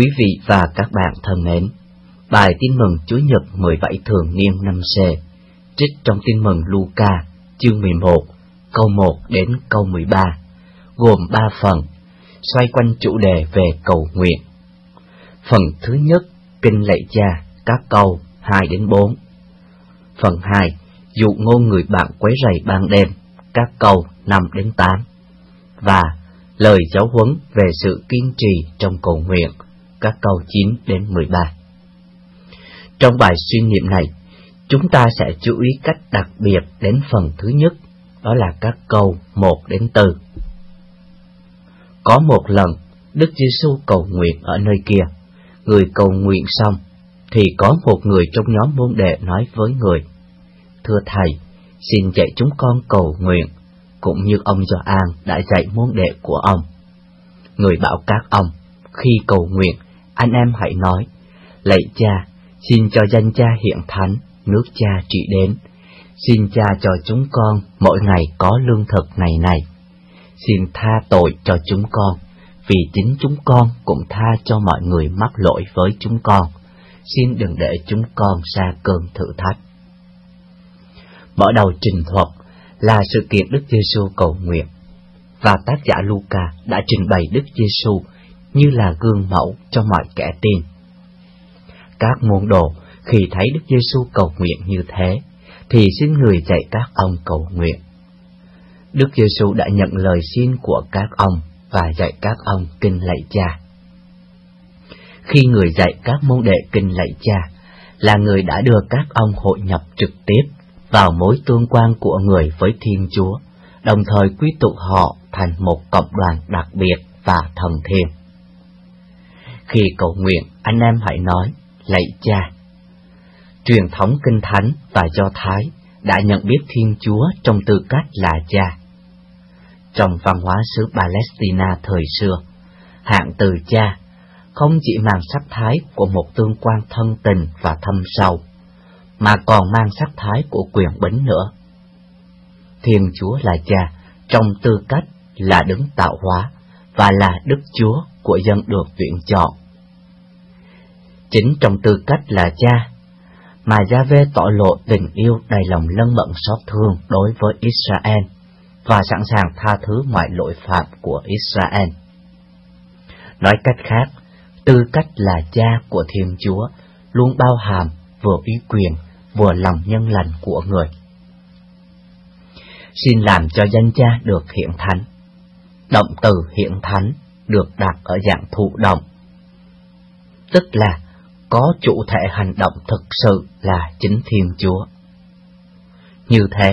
Quý vị và các bạn thân mến, bài tin mừng Chúa Nhật 17 thường niên năm C, trích trong tin mừng Luca, chương 11, câu 1 đến câu 13, gồm 3 phần, xoay quanh chủ đề về cầu nguyện. Phần thứ nhất, kinh lạy cha, các câu 2 đến 4. Phần 2, dụ ngôn người bạn quấy rầy ban đêm, các câu 5 đến 8. Và lời giáo huấn về sự kiên trì trong cầu nguyện, các câu 9 đến 13. Trong bài suy niệm này, chúng ta sẽ chú ý cách đặc biệt đến phần thứ nhất, đó là các câu 1 đến 4. Có một lần, Đức Giêsu cầu nguyện ở nơi kia. Người cầu nguyện xong, thì có một người trong nhóm môn đệ nói với người, Thưa Thầy, xin dạy chúng con cầu nguyện, cũng như ông Gioan đã dạy môn đệ của ông. Người bảo các ông, khi cầu nguyện, anh em hãy nói, lạy cha, xin cho danh cha hiện thánh, nước cha trị đến. Xin cha cho chúng con mỗi ngày có lương thực ngày này. Xin tha tội cho chúng con, vì chính chúng con cũng tha cho mọi người mắc lỗi với chúng con. Xin đừng để chúng con xa cơn thử thách. Mở đầu trình thuật là sự kiện Đức Giêsu cầu nguyện, và tác giả Luca đã trình bày Đức Giêsu như là gương mẫu cho mọi kẻ tin. Các môn đồ khi thấy Đức Giêsu cầu nguyện như thế, thì xin người dạy các ông cầu nguyện. Đức Giêsu đã nhận lời xin của các ông và dạy các ông kinh lạy cha. Khi người dạy các môn đệ kinh lạy cha, là người đã đưa các ông hội nhập trực tiếp vào mối tương quan của người với Thiên Chúa, đồng thời quy tụ họ thành một cộng đoàn đặc biệt và thần thiêng. Khi cầu nguyện, anh em hãy nói, lạy cha. Truyền thống kinh thánh và do Thái đã nhận biết Thiên Chúa trong tư cách là cha. Trong văn hóa xứ Palestine thời xưa, hạng từ cha không chỉ mang sắc thái của một tương quan thân tình và thâm sâu, mà còn mang sắc thái của quyền bính nữa. Thiên Chúa là cha trong tư cách là đứng tạo hóa và là Đức Chúa của dân được tuyển chọn. Chính trong tư cách là cha, mà Gia-vê tỏ lộ tình yêu đầy lòng lân mận xót thương đối với Israel và sẵn sàng tha thứ mọi lỗi phạm của Israel. Nói cách khác, tư cách là cha của Thiên Chúa luôn bao hàm vừa ý quyền vừa lòng nhân lành của người. Xin làm cho danh cha được hiện thánh. Động từ hiện thánh được đặt ở dạng thụ động, tức là có chủ thể hành động thực sự là chính Thiên Chúa. Như thế,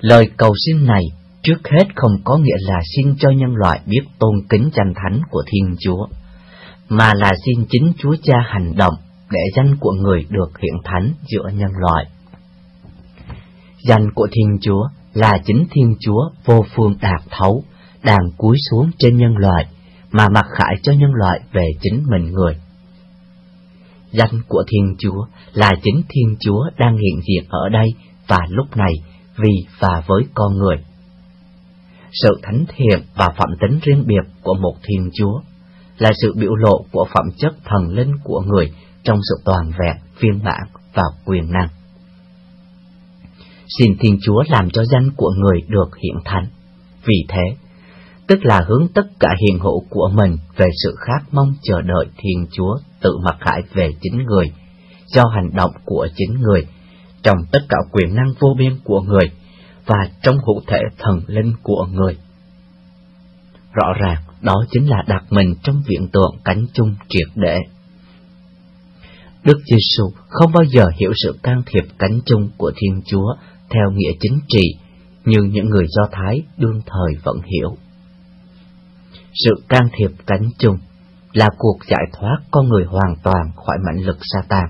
lời cầu xin này trước hết không có nghĩa là xin cho nhân loại biết tôn kính danh thánh của Thiên Chúa, mà là xin chính Chúa Cha hành động để danh của người được hiện thánh giữa nhân loại. Danh của Thiên Chúa là chính Thiên Chúa vô phương đạt thấu, đang cúi xuống trên nhân loại, mà mặc khải cho nhân loại về chính mình người. Danh của Thiên Chúa là chính Thiên Chúa đang hiện diện ở đây và lúc này vì và với con người. Sự thánh thiện và phẩm tính riêng biệt của một Thiên Chúa là sự biểu lộ của phẩm chất thần linh của người trong sự toàn vẹn, viên mãn và quyền năng. Xin Thiên Chúa làm cho danh của người được hiện thánh. Vì thế, tức là hướng tất cả hiện hữu của mình về sự khác mong chờ đợi Thiên Chúa tự mặc khải về chính người, do hành động của chính người, trong tất cả quyền năng vô biên của người, và trong hữu thể thần linh của người. Rõ ràng, đó chính là đặt mình trong viện tượng cánh chung triệt để. Đức Giêsu không bao giờ hiểu sự can thiệp cánh chung của Thiên Chúa theo nghĩa chính trị như những người Do Thái đương thời vẫn hiểu. Sự can thiệp cánh chung là cuộc giải thoát con người hoàn toàn khỏi mãnh lực Satan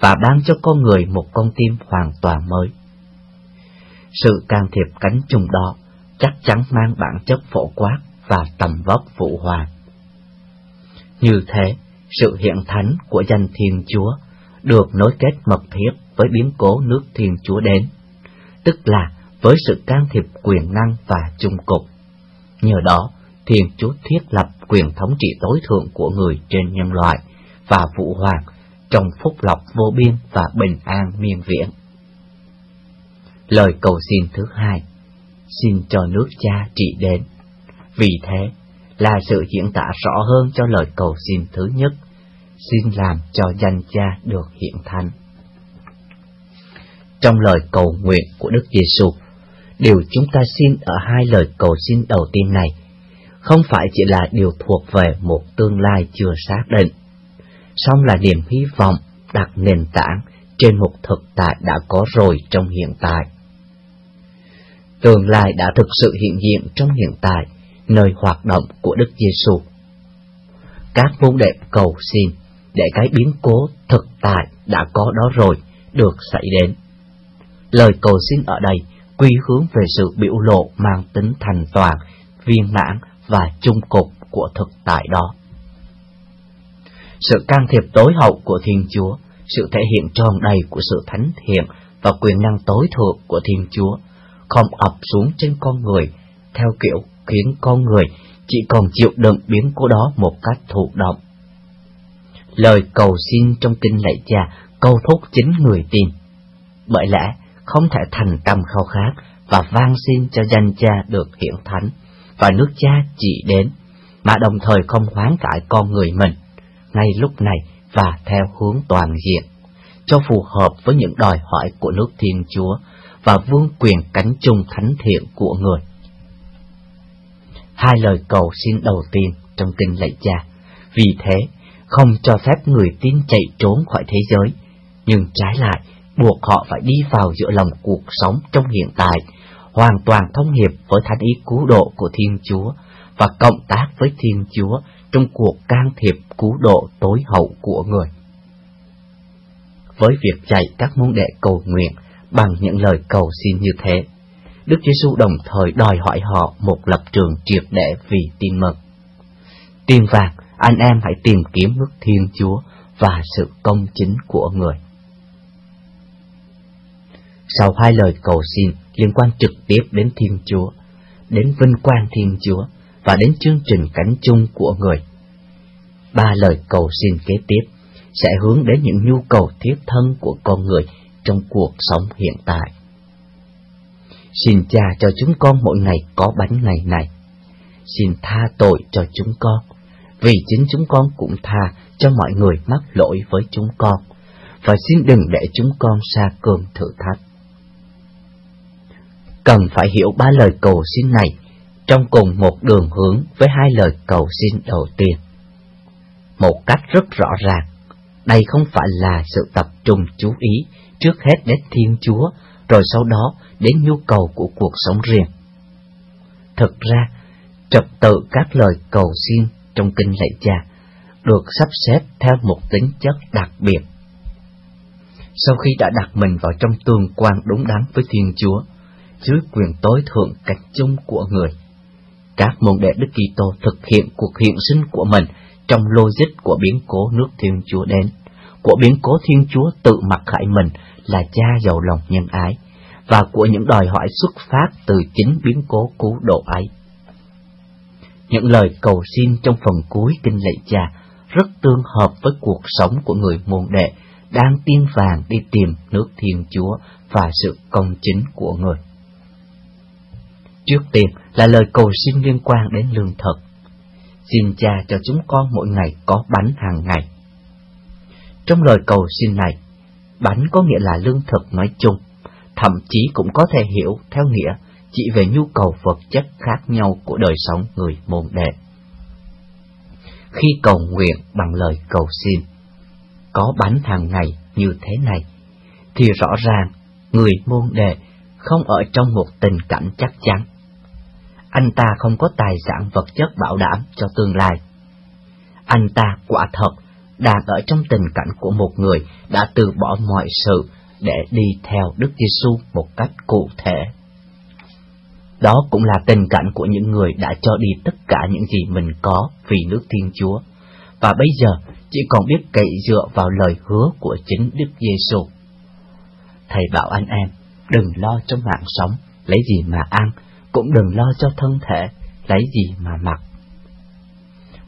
và ban cho con người một con tim hoàn toàn mới. Sự can thiệp cánh chung đó chắc chắn mang bản chất phổ quát và tầm vóc phụ hoàng. Như thế, sự hiện thánh của danh Thiên Chúa được nối kết mật thiết với biến cố nước Thiên Chúa đến, tức là với sự can thiệp quyền năng và chung cục. Nhờ đó, Thiên Chúa thiết lập quyền thống trị tối thượng của người trên nhân loại và vũ hoàng trong phúc lộc vô biên và bình an miên viễn. Lời cầu xin thứ hai, xin cho nước cha trị đến. Vì thế, là sự diễn tả rõ hơn cho lời cầu xin thứ nhất, xin làm cho danh cha được hiện thanh. Trong lời cầu nguyện của Đức Giêsu, điều chúng ta xin ở hai lời cầu xin đầu tiên này không phải chỉ là điều thuộc về một tương lai chưa xác định, song là niềm hy vọng đặt nền tảng trên một thực tại đã có rồi trong hiện tại. Tương lai đã thực sự hiện diện trong hiện tại, nơi hoạt động của Đức Giêsu. Các môn đệ cầu xin để cái biến cố thực tại đã có đó rồi được xảy đến. Lời cầu xin ở đây quy hướng về sự biểu lộ mang tính thành toàn, viên mãn và chung cục của thực tại đó. Sự can thiệp tối hậu của Thiên Chúa, sự thể hiện tròn đầy của sự thánh thiện và quyền năng tối thượng của Thiên Chúa không ập xuống trên con người theo kiểu khiến con người chỉ còn chịu đựng biến cố đó một cách thụ động. Lời cầu xin trong kinh lạy cha câu thúc chính người tin. Bởi lẽ không thể thành tâm khao khát và van xin cho danh cha được hiển thánh và nước cha chỉ đến, mà đồng thời không hoán cải con người mình, ngay lúc này và theo hướng toàn diện, cho phù hợp với những đòi hỏi của nước Thiên Chúa và vương quyền cánh chung thánh thiện của người. Hai lời cầu xin đầu tiên trong kinh lạy cha, vì thế không cho phép người tin chạy trốn khỏi thế giới, nhưng trái lại buộc họ phải đi vào giữa lòng cuộc sống trong hiện tại, hoàn toàn thông hiệp với thánh ý cứu độ của Thiên Chúa và cộng tác với Thiên Chúa trong cuộc can thiệp cứu độ tối hậu của người. Với việc dạy các môn đệ cầu nguyện bằng những lời cầu xin như thế, Đức Giêsu đồng thời đòi hỏi họ một lập trường triệt để vì tin mừng. Tiên vàng, anh em hãy tìm kiếm nước Thiên Chúa và sự công chính của người. Sau hai lời cầu xin liên quan trực tiếp đến Thiên Chúa, đến vinh quang Thiên Chúa và đến chương trình cánh chung của người, ba lời cầu xin kế tiếp sẽ hướng đến những nhu cầu thiết thân của con người trong cuộc sống hiện tại. Xin cha cho chúng con mỗi ngày có bánh ngày này. Xin tha tội cho chúng con, vì chính chúng con cũng tha cho mọi người mắc lỗi với chúng con, và xin đừng để chúng con xa cơn thử thách. Cần phải hiểu ba lời cầu xin này trong cùng một đường hướng với hai lời cầu xin đầu tiên. Một cách rất rõ ràng, đây không phải là sự tập trung chú ý trước hết đến Thiên Chúa, rồi sau đó đến nhu cầu của cuộc sống riêng. Thực ra, trật tự các lời cầu xin trong kinh lạy cha được sắp xếp theo một tính chất đặc biệt. Sau khi đã đặt mình vào trong tương quan đúng đắn với Thiên Chúa, dưới quyền tối thượng cách chung của người, các môn đệ Đức Kitô thực hiện cuộc hiện sinh của mình trong logic của biến cố nước Thiên Chúa đến, của biến cố Thiên Chúa tự mặc khải mình là cha giàu lòng nhân ái, và của những đòi hỏi xuất phát từ chính biến cố cứu độ ấy. Những lời cầu xin trong phần cuối kinh lạy cha rất tương hợp với cuộc sống của người môn đệ đang tiên vàng đi tìm nước Thiên Chúa và sự công chính của người. Trước tiên là lời cầu xin liên quan đến lương thực. Xin cha cho chúng con mỗi ngày có bánh hàng ngày. Trong lời cầu xin này, bánh có nghĩa là lương thực nói chung, thậm chí cũng có thể hiểu theo nghĩa chỉ về nhu cầu vật chất khác nhau của đời sống người môn đệ. Khi cầu nguyện bằng lời cầu xin, có bánh hàng ngày như thế này, thì rõ ràng người môn đệ không ở trong một tình cảnh chắc chắn. Anh ta không có tài sản vật chất bảo đảm cho tương lai. Anh ta quả thật đang ở trong tình cảnh của một người đã từ bỏ mọi sự để đi theo Đức Giêsu một cách cụ thể. Đó cũng là tình cảnh của những người đã cho đi tất cả những gì mình có vì nước Thiên Chúa, và bây giờ chỉ còn biết cậy dựa vào lời hứa của chính Đức Giêsu. Thầy bảo anh em, đừng lo cho mạng sống, lấy gì mà ăn, cũng đừng lo cho thân thể, lấy gì mà mặc.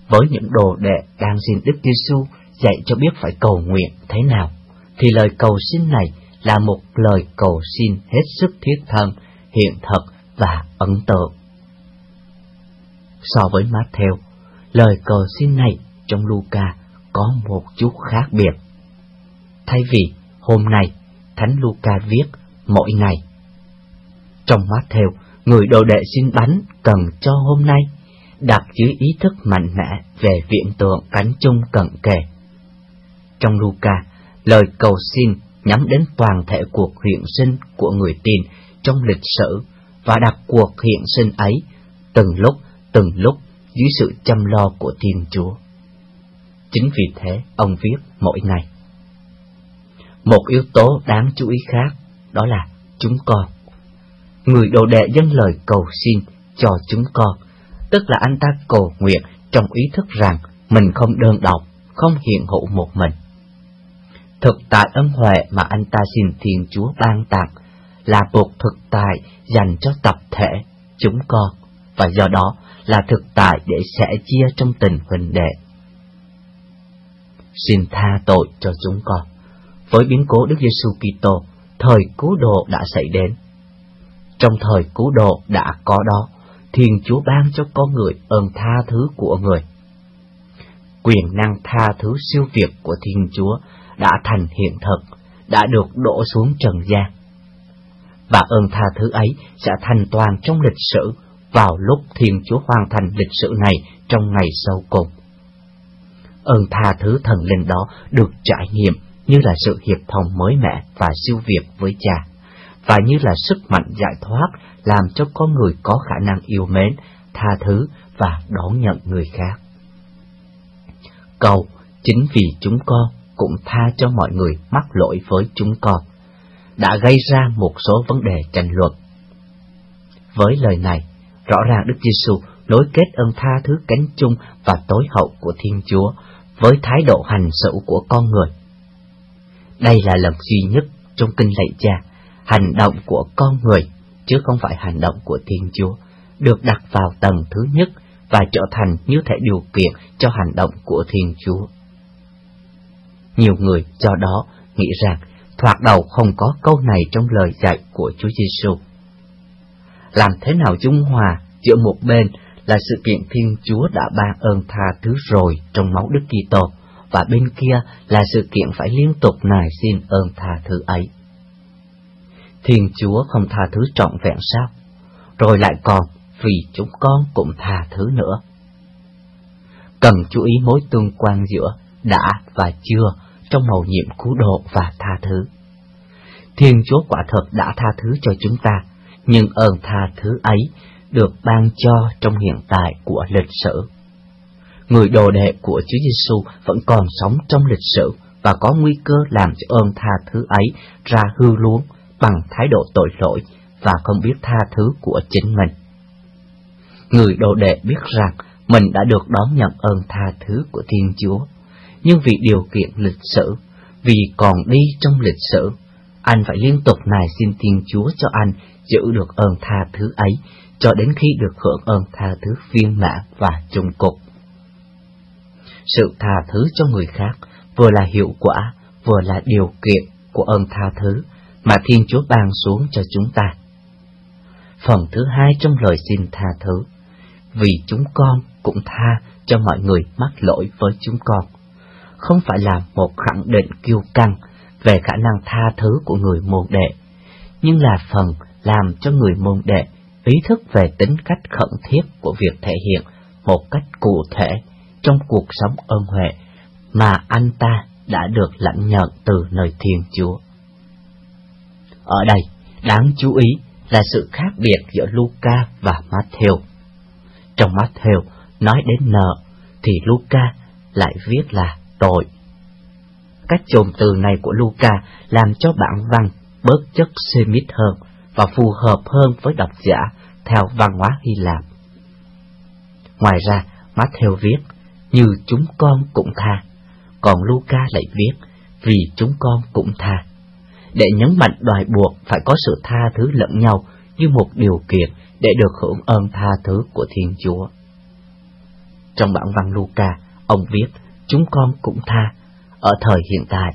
với những đồ đệ đang xin Đức Giêsu dạy cho biết phải cầu nguyện thế nào, thì lời cầu xin này là một lời cầu xin hết sức thiết thân, hiện thực và ấn tượng. So với Matthew, lời cầu xin này trong Luca có một chút khác biệt. Thay vì hôm nay, Thánh Luca viết mỗi ngày. Trong Matthew, người đồ đệ xin bánh cần cho hôm nay, đặt dưới ý thức mạnh mẽ về viện tượng cánh chung cận kề. Trong Luca, lời cầu xin nhắm đến toàn thể cuộc hiện sinh của người tin trong lịch sử và đặt cuộc hiện sinh ấy từng lúc, từng lúc dưới sự chăm lo của Thiên Chúa. Chính vì thế, ông viết mỗi ngày. Một yếu tố đáng chú ý khác, đó là chúng con. Người đồ đệ dâng lời cầu xin cho chúng con, tức là anh ta cầu nguyện trong ý thức rằng mình không đơn độc, không hiện hữu một mình. Thực tại ân huệ mà anh ta xin Thiên Chúa ban tặng là một thực tại dành cho tập thể chúng con, và do đó là thực tại để sẻ chia trong tình huynh đệ. Xin tha tội cho chúng con. Với biến cố Đức Giêsu Kitô, thời cứu độ đã xảy đến. Trong thời cứu độ đã có đó, Thiên Chúa ban cho con người ơn tha thứ của người. Quyền năng tha thứ siêu việt của Thiên Chúa đã thành hiện thực, đã được đổ xuống trần gian. Và ơn tha thứ ấy sẽ thành toàn trong lịch sử vào lúc Thiên Chúa hoàn thành lịch sử này trong ngày sau cùng. Ơn tha thứ thần linh đó được trải nghiệm như là sự hiệp thông mới mẻ và siêu việt với cha, và như là sức mạnh giải thoát làm cho con người có khả năng yêu mến, tha thứ và đón nhận người khác. Cầu, chính vì chúng con cũng tha cho mọi người mắc lỗi với chúng con, đã gây ra một số vấn đề tranh luận. Với lời này, rõ ràng Đức Giêsu nối kết ơn tha thứ cánh chung và tối hậu của Thiên Chúa với thái độ hành xử của con người. Đây là lần duy nhất trong kinh lạy cha, hành động của con người, chứ không phải hành động của Thiên Chúa, được đặt vào tầng thứ nhất và trở thành như thể điều kiện cho hành động của Thiên Chúa. Nhiều người do đó nghĩ rằng thoạt đầu không có câu này trong lời dạy của Chúa Giêsu. Làm thế nào dung hòa giữa một bên là sự kiện Thiên Chúa đã ban ơn tha thứ rồi trong máu Đức Kitô và bên kia là sự kiện phải liên tục nài xin ơn tha thứ ấy. Thiên Chúa không tha thứ trọn vẹn sao? Rồi lại còn vì chúng con cũng tha thứ nữa. Cần chú ý mối tương quan giữa đã và chưa trong màu nhiệm cứu độ và tha thứ. Thiên Chúa quả thật đã tha thứ cho chúng ta, nhưng ơn tha thứ ấy được ban cho trong hiện tại của lịch sử. Người đồ đệ của Chúa Giêsu vẫn còn sống trong lịch sử và có nguy cơ làm cho ơn tha thứ ấy ra hư luống bằng thái độ tội lỗi và không biết tha thứ của chính mình. Người đồ đệ biết rằng mình đã được đón nhận ơn tha thứ của Thiên Chúa, nhưng vì điều kiện lịch sử, vì còn đi trong lịch sử, anh phải liên tục nài xin Thiên Chúa cho anh giữ được ơn tha thứ ấy cho đến khi được hưởng ơn tha thứ viên mãn và chung cục. Sự tha thứ cho người khác vừa là hiệu quả, vừa là điều kiện của ơn tha thứ mà Thiên Chúa ban xuống cho chúng ta. Phần thứ hai trong lời xin tha thứ, vì chúng con cũng tha cho mọi người mắc lỗi với chúng con, không phải là một khẳng định kiêu căng về khả năng tha thứ của người môn đệ, nhưng là phần làm cho người môn đệ ý thức về tính cách khẩn thiết của việc thể hiện một cách cụ thể trong cuộc sống ơn huệ mà anh ta đã được lãnh nhận từ nơi Thiên Chúa. Ở đây, đáng chú ý là sự khác biệt giữa Luca và Matthew. Trong Matthew nói đến nợ, thì Luca lại viết là tội. Cách chồm từ này của Luca làm cho bản văn bớt chất Semit hơn và phù hợp hơn với độc giả theo văn hóa Hy Lạp. Ngoài ra, Matthew viết, như chúng con cũng tha, còn Luca lại viết, vì chúng con cũng tha. Để nhấn mạnh đòi buộc phải có sự tha thứ lẫn nhau như một điều kiện để được hưởng ơn tha thứ của Thiên Chúa. Trong bản văn Luca, ông viết, chúng con cũng tha. Ở thời hiện tại,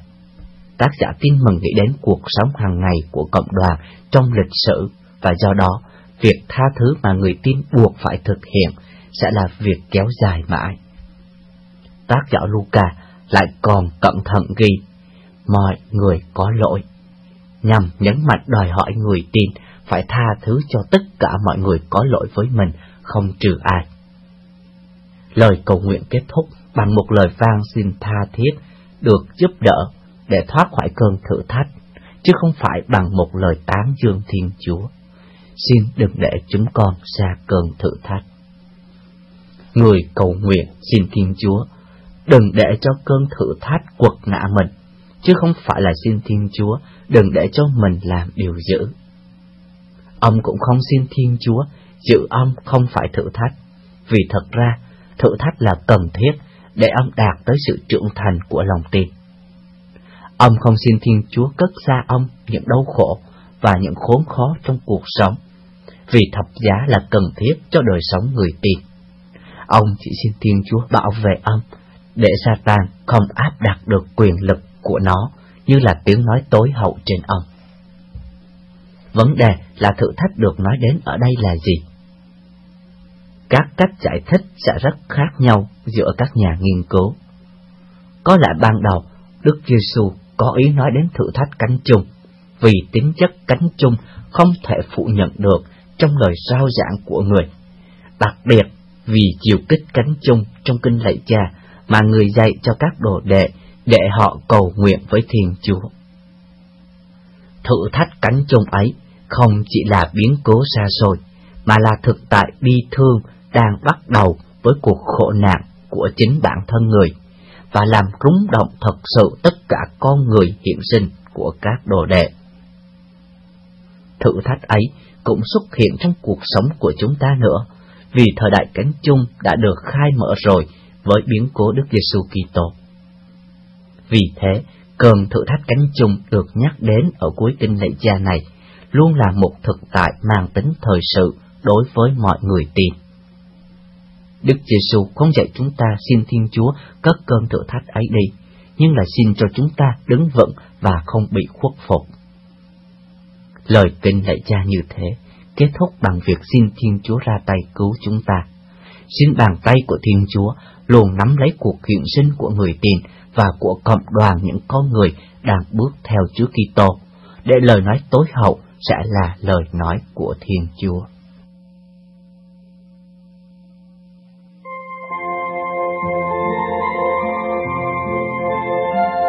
tác giả tin mừng nghĩ đến cuộc sống hàng ngày của cộng đoàn trong lịch sử và do đó, việc tha thứ mà người tin buộc phải thực hiện sẽ là việc kéo dài mãi. Tác giả Luca lại còn cẩn thận ghi, mọi người có lỗi, nhằm nhấn mạnh đòi hỏi người tin phải tha thứ cho tất cả mọi người có lỗi với mình, không trừ ai. Lời cầu nguyện kết thúc bằng một lời vang xin tha thiết, được giúp đỡ để thoát khỏi cơn thử thách, chứ không phải bằng một lời tán dương Thiên Chúa. Xin đừng để chúng con xa cơn thử thách. Người cầu nguyện xin Thiên Chúa, đừng để cho cơn thử thách quật ngã mình, chứ không phải là xin Thiên Chúa, đừng để cho mình làm điều dữ. Ông cũng không xin Thiên Chúa, giữ ông không phải thử thách, vì thật ra thử thách là cần thiết để ông đạt tới sự trưởng thành của lòng tin. Ông không xin Thiên Chúa cất xa ông những đau khổ và những khốn khó trong cuộc sống, vì thập giá là cần thiết cho đời sống người tin. Ông chỉ xin Thiên Chúa bảo vệ ông, để Satan không áp đặt được quyền lực của nó như là tiếng nói tối hậu trên ông. Vấn đề là thử thách được nói đến ở đây là gì? Các cách giải thích sẽ rất khác nhau giữa các nhà nghiên cứu. Có lẽ ban đầu, Đức Giêsu có ý nói đến thử thách cánh chung, vì tính chất cánh chung không thể phụ nhận được trong lời sao giảng của người. Đặc biệt vì chiều kích cánh chung trong kinh lạy cha mà người dạy cho các đồ đệ để họ cầu nguyện với Thiên Chúa. Thử thách cánh chung ấy không chỉ là biến cố xa xôi, mà là thực tại bi thương đang bắt đầu với cuộc khổ nạn của chính bản thân người, và làm rúng động thật sự tất cả con người hiện sinh của các đồ đệ. Thử thách ấy cũng xuất hiện trong cuộc sống của chúng ta nữa, vì thời đại cánh chung đã được khai mở rồi với biến cố Đức Giêsu Kitô. Vì thế, cơn thử thách cánh chung được nhắc đến ở cuối kinh lệ cha này luôn là một thực tại mang tính thời sự đối với mọi người tin. Đức Giêsu không dạy chúng ta xin Thiên Chúa cất cơn thử thách ấy đi, nhưng là xin cho chúng ta đứng vững và không bị khuất phục. Lời kinh lạy cha như thế, kết thúc bằng việc xin Thiên Chúa ra tay cứu chúng ta. Xin bàn tay của Thiên Chúa luôn nắm lấy cuộc hiện sinh của người tin và của cộng đoàn những con người đang bước theo Chúa Kitô, để lời nói tối hậu sẽ là lời nói của Thiên Chúa.